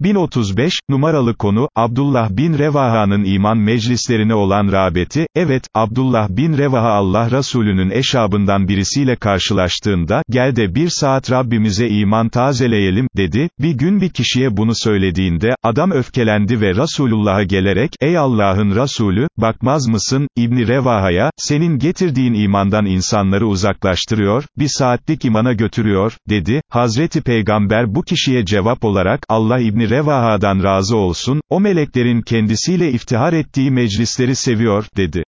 1035, numaralı konu, Abdullah bin Revaha'nın iman meclislerine olan rağbeti, evet, Abdullah bin Revaha Allah Resulü'nün eşabından birisiyle karşılaştığında, gel de bir saat Rabbimize iman tazeleyelim, dedi, bir gün bir kişiye bunu söylediğinde, adam öfkelendi ve Resulullah'a gelerek, ey Allah'ın Resulü, bakmaz mısın, İbni Revaha'ya, senin getirdiğin imandan insanları uzaklaştırıyor, bir saatlik imana götürüyor, dedi, Hazreti Peygamber bu kişiye cevap olarak, Allah İbni Revaha'dan razı olsun, o meleklerin kendisiyle iftihar ettiği meclisleri seviyor, dedi.